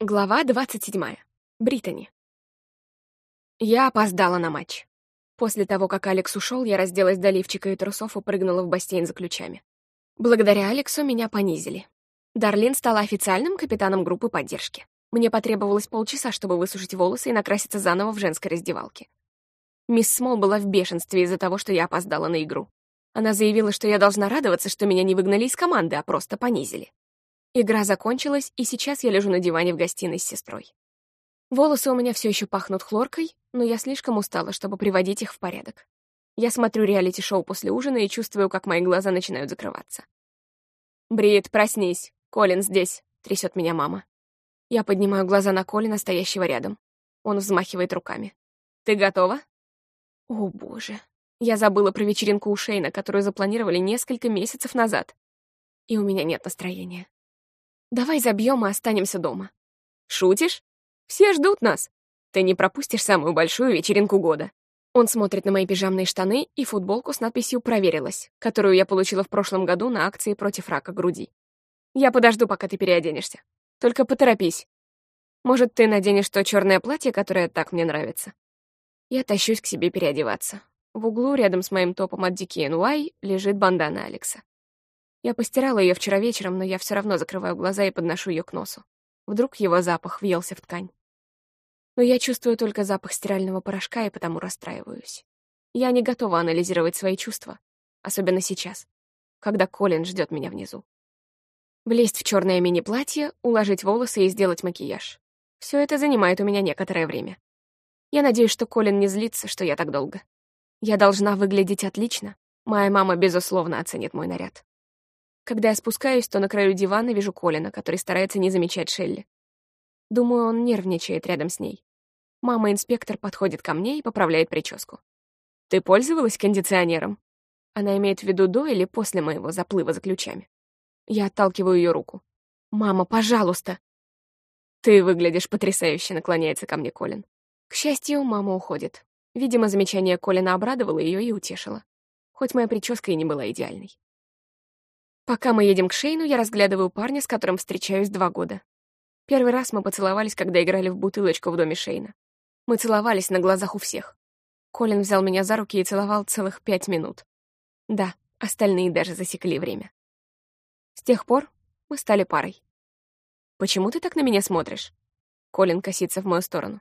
Глава 27. Британи. Я опоздала на матч. После того, как Алекс ушел, я разделась до лифчика и трусов и прыгнула в бассейн за ключами. Благодаря Алексу меня понизили. Дарлин стала официальным капитаном группы поддержки. Мне потребовалось полчаса, чтобы высушить волосы и накраситься заново в женской раздевалке. Мисс Смол была в бешенстве из-за того, что я опоздала на игру. Она заявила, что я должна радоваться, что меня не выгнали из команды, а просто понизили. Игра закончилась, и сейчас я лежу на диване в гостиной с сестрой. Волосы у меня все еще пахнут хлоркой, но я слишком устала, чтобы приводить их в порядок. Я смотрю реалити-шоу после ужина и чувствую, как мои глаза начинают закрываться. «Брит, проснись! Колин здесь!» — трясет меня мама. Я поднимаю глаза на Колина, стоящего рядом. Он взмахивает руками. «Ты готова?» О, боже. Я забыла про вечеринку у Шейна, которую запланировали несколько месяцев назад. И у меня нет настроения. Давай забьем и останемся дома. Шутишь? Все ждут нас. Ты не пропустишь самую большую вечеринку года. Он смотрит на мои пижамные штаны и футболку с надписью «Проверилась», которую я получила в прошлом году на акции против рака груди. Я подожду, пока ты переоденешься. Только поторопись. Может, ты наденешь то черное платье, которое так мне нравится? Я тащусь к себе переодеваться. В углу, рядом с моим топом от DKNY, лежит бандана Алекса. Я постирала ее вчера вечером, но я все равно закрываю глаза и подношу ее к носу. Вдруг его запах въелся в ткань. Но я чувствую только запах стирального порошка и потому расстраиваюсь. Я не готова анализировать свои чувства, особенно сейчас, когда Колин ждет меня внизу. Влезть в черное мини-платье, уложить волосы и сделать макияж. Все это занимает у меня некоторое время. Я надеюсь, что Колин не злится, что я так долго. Я должна выглядеть отлично. Моя мама, безусловно, оценит мой наряд. Когда я спускаюсь, то на краю дивана вижу Колина, который старается не замечать Шелли. Думаю, он нервничает рядом с ней. Мама-инспектор подходит ко мне и поправляет прическу. «Ты пользовалась кондиционером?» Она имеет в виду до или после моего заплыва за ключами. Я отталкиваю ее руку. «Мама, пожалуйста!» «Ты выглядишь потрясающе», — наклоняется ко мне Колин. К счастью, мама уходит. Видимо, замечание Колина обрадовало ее и утешило. Хоть моя прическа и не была идеальной. Пока мы едем к Шейну, я разглядываю парня, с которым встречаюсь два года. Первый раз мы поцеловались, когда играли в бутылочку в доме Шейна. Мы целовались на глазах у всех. Колин взял меня за руки и целовал целых пять минут. Да, остальные даже засекли время. С тех пор мы стали парой. «Почему ты так на меня смотришь?» Колин косится в мою сторону.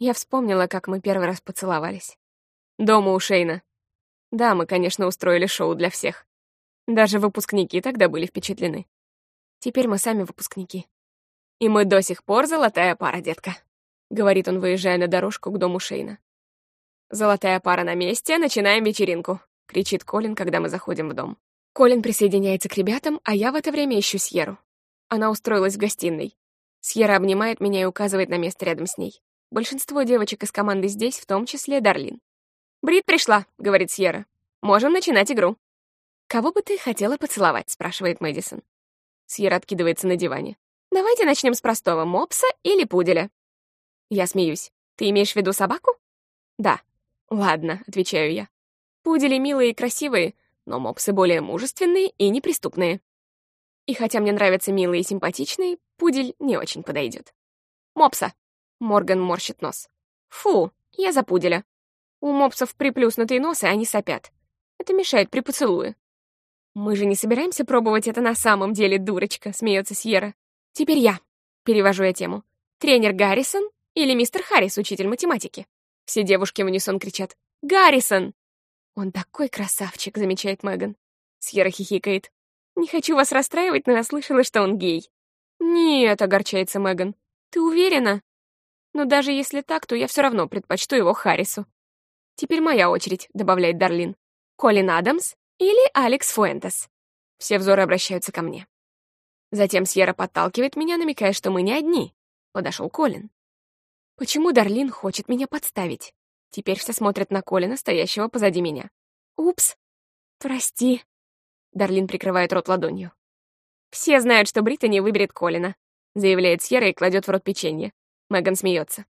Я вспомнила, как мы первый раз поцеловались. Дома у Шейна. Да, мы, конечно, устроили шоу для всех. Даже выпускники тогда были впечатлены. Теперь мы сами выпускники. И мы до сих пор золотая пара, детка, — говорит он, выезжая на дорожку к дому Шейна. «Золотая пара на месте, начинаем вечеринку», — кричит Колин, когда мы заходим в дом. Колин присоединяется к ребятам, а я в это время ищу Сьеру. Она устроилась в гостиной. Сьерра обнимает меня и указывает на место рядом с ней. Большинство девочек из команды здесь, в том числе Дарлин. «Брит пришла», — говорит Сьерра. «Можем начинать игру». «Кого бы ты хотела поцеловать?» — спрашивает Мэдисон. Сьерра откидывается на диване. «Давайте начнем с простого. Мопса или пуделя?» Я смеюсь. «Ты имеешь в виду собаку?» «Да». «Ладно», — отвечаю я. «Пудели милые и красивые, но мопсы более мужественные и неприступные. И хотя мне нравятся милые и симпатичные, пудель не очень подойдет. Мопса!» Морган морщит нос. «Фу, я за пуделя. У мопсов приплюснутый нос, и они сопят. Это мешает при поцелуе. «Мы же не собираемся пробовать это на самом деле, дурочка», — смеется Сьерра. «Теперь я», — перевожу я тему. «Тренер Гаррисон или мистер Харрис, учитель математики?» Все девушки в унисон кричат «Гаррисон!» «Он такой красавчик», — замечает Меган. Сьерра хихикает. «Не хочу вас расстраивать, но я слышала, что он гей». «Нет», — огорчается Меган. «Ты уверена?» «Но даже если так, то я все равно предпочту его Харрису». «Теперь моя очередь», — добавляет Дарлин. «Колин Адамс или Алекс Фуэнтес. Все взоры обращаются ко мне. Затем Сьерра подталкивает меня, намекая, что мы не одни. Подошел Колин. Почему Дарлин хочет меня подставить? Теперь все смотрят на Колина, стоящего позади меня. Упс. Прости. Дарлин прикрывает рот ладонью. Все знают, что Британи выберет Колина, заявляет Сьерра и кладет в рот печенье. Меган смеется.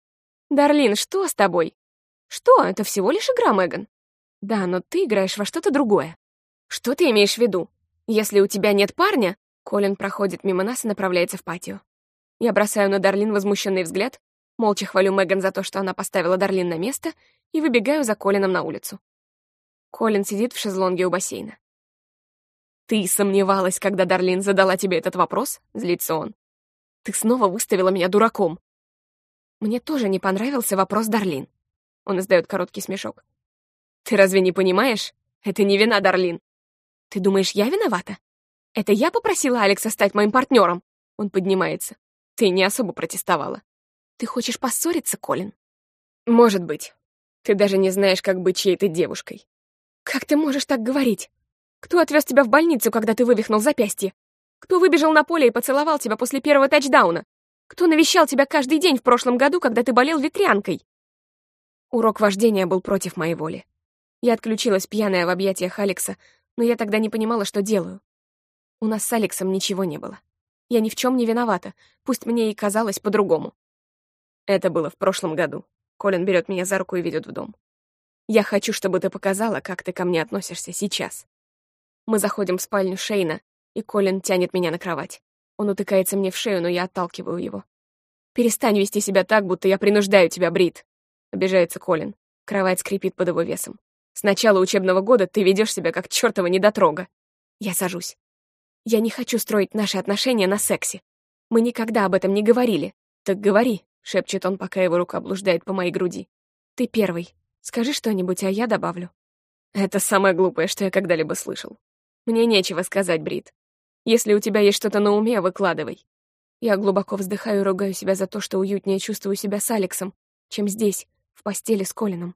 Дарлин, что с тобой? Что? Это всего лишь игра, Меган. Да, но ты играешь во что-то другое. «Что ты имеешь в виду? Если у тебя нет парня...» Колин проходит мимо нас и направляется в патио. Я бросаю на Дарлин возмущенный взгляд, молча хвалю Меган за то, что она поставила Дарлин на место, и выбегаю за Колином на улицу. Колин сидит в шезлонге у бассейна. «Ты сомневалась, когда Дарлин задала тебе этот вопрос?» — злится он. «Ты снова выставила меня дураком». Мне тоже не понравился вопрос Дарлин. Он издает короткий смешок. «Ты разве не понимаешь? Это не вина Дарлин. Ты думаешь, я виновата? Это я попросила Алекса стать моим партнером?» Он поднимается. «Ты не особо протестовала. Ты хочешь поссориться, Колин?» «Может быть. Ты даже не знаешь, как быть чьей-то девушкой. Как ты можешь так говорить? Кто отвез тебя в больницу, когда ты вывихнул запястье? Кто выбежал на поле и поцеловал тебя после первого тачдауна? Кто навещал тебя каждый день в прошлом году, когда ты болел ветрянкой? Урок вождения был против моей воли. Я отключилась пьяная в объятиях Алекса, но я тогда не понимала, что делаю. У нас с Алексом ничего не было. Я ни в чем не виновата, пусть мне и казалось по-другому. Это было в прошлом году. Колин берет меня за руку и ведет в дом. Я хочу, чтобы ты показала, как ты ко мне относишься сейчас. Мы заходим в спальню Шейна, и Колин тянет меня на кровать. Он утыкается мне в шею, но я отталкиваю его. «Перестань вести себя так, будто я принуждаю тебя, Брит», — обижается Колин. Кровать скрипит под его весом. «С начала учебного года ты ведешь себя как чертова недотрога». Я сажусь. «Я не хочу строить наши отношения на сексе. Мы никогда об этом не говорили. Так говори», — шепчет он, пока его рука блуждает по моей груди. «Ты первый. Скажи что-нибудь, а я добавлю». Это самое глупое, что я когда-либо слышал. Мне нечего сказать, Брит. Если у тебя есть что-то на уме, выкладывай. Я глубоко вздыхаю и ругаю себя за то, что уютнее чувствую себя с Алексом, чем здесь, в постели с Колином.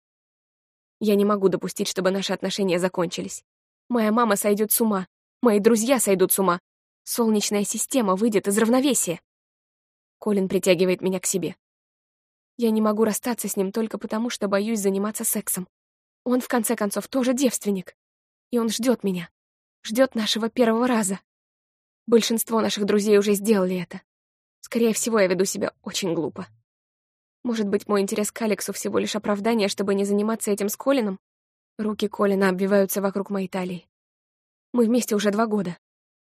Я не могу допустить, чтобы наши отношения закончились. Моя мама сойдет с ума, мои друзья сойдут с ума. Солнечная система выйдет из равновесия. Колин притягивает меня к себе. Я не могу расстаться с ним только потому, что боюсь заниматься сексом. Он, в конце концов, тоже девственник. И он ждет меня ждет нашего первого раза. Большинство наших друзей уже сделали это. Скорее всего, я веду себя очень глупо. Может быть, мой интерес к Алексу всего лишь оправдание, чтобы не заниматься этим с Колином? Руки Колина обвиваются вокруг моей талии. Мы вместе уже два года.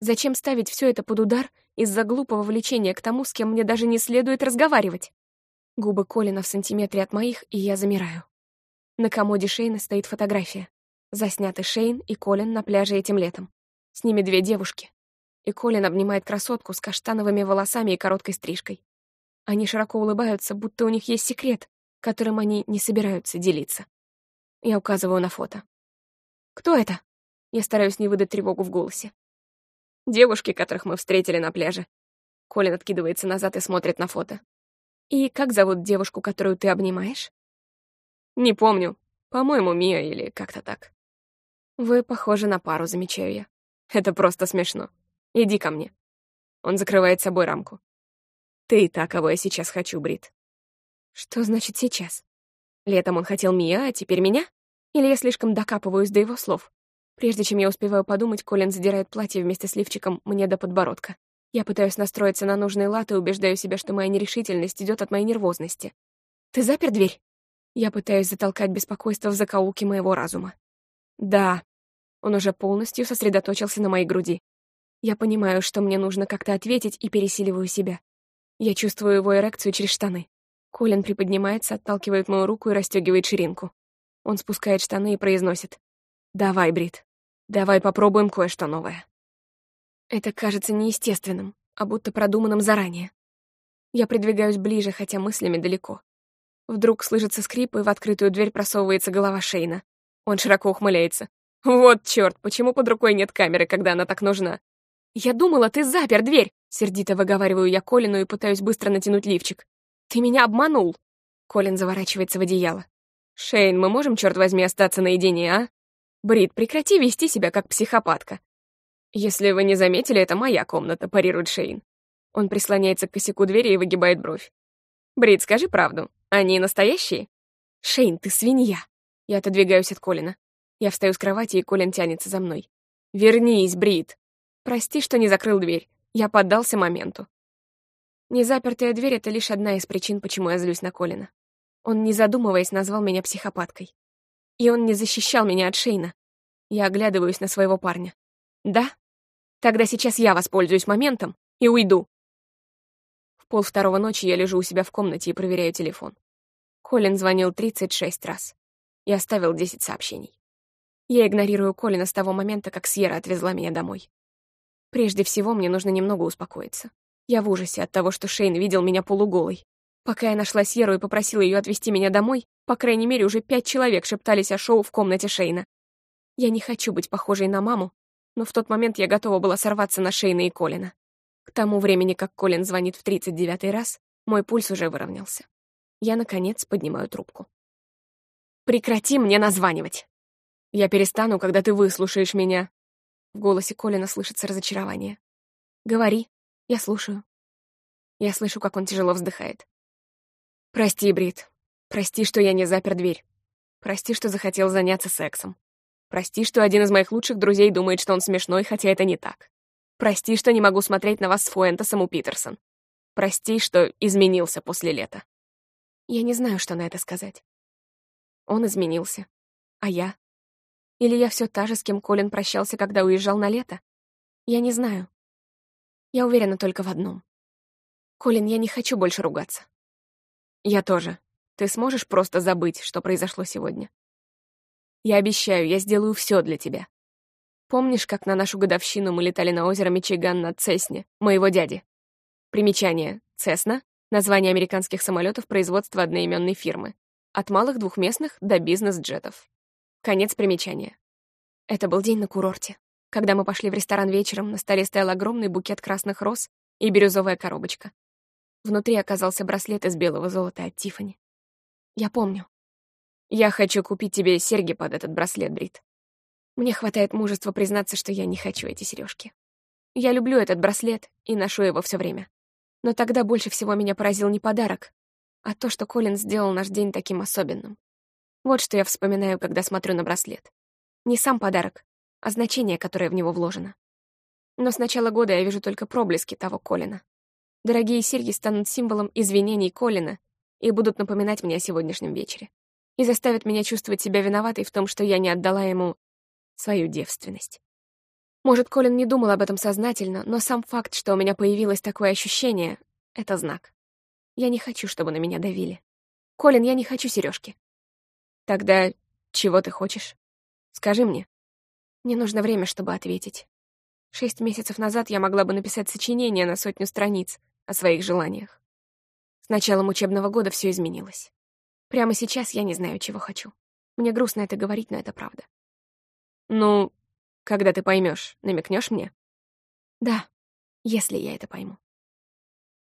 Зачем ставить все это под удар из-за глупого влечения к тому, с кем мне даже не следует разговаривать? Губы Колина в сантиметре от моих, и я замираю. На комоде Шейна стоит фотография. Засняты Шейн и Колин на пляже этим летом. С ними две девушки. И Колин обнимает красотку с каштановыми волосами и короткой стрижкой. Они широко улыбаются, будто у них есть секрет, которым они не собираются делиться. Я указываю на фото. «Кто это?» Я стараюсь не выдать тревогу в голосе. «Девушки, которых мы встретили на пляже». Колин откидывается назад и смотрит на фото. «И как зовут девушку, которую ты обнимаешь?» «Не помню. По-моему, Мия или как-то так». «Вы похожи на пару», — замечаю я. «Это просто смешно. Иди ко мне». Он закрывает собой рамку. «Ты та, кого я сейчас хочу, Брит». «Что значит сейчас? Летом он хотел Мия, а теперь меня? Или я слишком докапываюсь до его слов? Прежде чем я успеваю подумать, Колин задирает платье вместе с лифчиком мне до подбородка. Я пытаюсь настроиться на нужный лад и убеждаю себя, что моя нерешительность идет от моей нервозности. «Ты запер дверь?» Я пытаюсь затолкать беспокойство в закоулки моего разума. Да, он уже полностью сосредоточился на моей груди. Я понимаю, что мне нужно как-то ответить и пересиливаю себя. Я чувствую его эрекцию через штаны. Колин приподнимается, отталкивает мою руку и расстегивает ширинку. Он спускает штаны и произносит. «Давай, Брит, давай попробуем кое-что новое». Это кажется неестественным, а будто продуманным заранее. Я придвигаюсь ближе, хотя мыслями далеко. Вдруг слышится скрип, и в открытую дверь просовывается голова Шейна. Он широко ухмыляется. «Вот чёрт, почему под рукой нет камеры, когда она так нужна?» «Я думала, ты запер дверь!» Сердито выговариваю я Колину и пытаюсь быстро натянуть лифчик. «Ты меня обманул!» Колин заворачивается в одеяло. «Шейн, мы можем, черт возьми, остаться наедине, а? Брит, прекрати вести себя как психопатка». «Если вы не заметили, это моя комната», — парирует Шейн. Он прислоняется к косяку двери и выгибает бровь. «Брит, скажи правду. Они настоящие?» «Шейн, ты свинья!» Я отодвигаюсь от Колина. Я встаю с кровати, и Колин тянется за мной. «Вернись, Брит. Прости, что не закрыл дверь. Я поддался моменту». Незапертая дверь — это лишь одна из причин, почему я злюсь на Колина. Он, не задумываясь, назвал меня психопаткой. И он не защищал меня от Шейна. Я оглядываюсь на своего парня. «Да? Тогда сейчас я воспользуюсь моментом и уйду». В пол второго ночи я лежу у себя в комнате и проверяю телефон. Колин звонил 36 раз и оставил 10 сообщений. Я игнорирую Колина с того момента, как Сьерра отвезла меня домой. Прежде всего, мне нужно немного успокоиться. Я в ужасе от того, что Шейн видел меня полуголой. Пока я нашла Сьеру и попросила ее отвезти меня домой, по крайней мере, уже пять человек шептались о шоу в комнате Шейна. Я не хочу быть похожей на маму, но в тот момент я готова была сорваться на Шейна и Колина. К тому времени, как Колин звонит в 39-й раз, мой пульс уже выровнялся. Я, наконец, поднимаю трубку. «Прекрати мне названивать! Я перестану, когда ты выслушаешь меня!» В голосе Колина слышится разочарование. «Говори, я слушаю». Я слышу, как он тяжело вздыхает. «Прости, Брит. Прости, что я не запер дверь. Прости, что захотел заняться сексом. Прости, что один из моих лучших друзей думает, что он смешной, хотя это не так. Прости, что не могу смотреть на вас с Фуэнтесом у Питерсон. Прости, что изменился после лета. Я не знаю, что на это сказать. Он изменился. А я? Или я все та же, с кем Колин прощался, когда уезжал на лето? Я не знаю. Я уверена только в одном. Колин, я не хочу больше ругаться. Я тоже. Ты сможешь просто забыть, что произошло сегодня? Я обещаю, я сделаю все для тебя. Помнишь, как на нашу годовщину мы летали на озеро Мичиган на Цесне, моего дяди? Примечание. Цесна — название американских самолетов производства одноименной фирмы. От малых двухместных до бизнес-джетов. Конец примечания. Это был день на курорте. Когда мы пошли в ресторан вечером, на столе стоял огромный букет красных роз и бирюзовая коробочка. Внутри оказался браслет из белого золота от Тифани. Я помню. Я хочу купить тебе серьги под этот браслет, Брит. Мне хватает мужества признаться, что я не хочу эти сережки. Я люблю этот браслет и ношу его все время. Но тогда больше всего меня поразил не подарок, а то, что Колин сделал наш день таким особенным. Вот что я вспоминаю, когда смотрю на браслет. Не сам подарок, а значение, которое в него вложено. Но с начала года я вижу только проблески того Колина. Дорогие серьги станут символом извинений Колина и будут напоминать мне о сегодняшнем вечере и заставит меня чувствовать себя виноватой в том, что я не отдала ему свою девственность. Может, Колин не думал об этом сознательно, но сам факт, что у меня появилось такое ощущение, — это знак. Я не хочу, чтобы на меня давили. Колин, я не хочу сережки. Тогда чего ты хочешь? Скажи мне. Мне нужно время, чтобы ответить. Шесть месяцев назад я могла бы написать сочинение на сотню страниц о своих желаниях. С началом учебного года все изменилось. Прямо сейчас я не знаю, чего хочу. Мне грустно это говорить, но это правда. Ну, когда ты поймешь, намекнешь мне? Да, если я это пойму.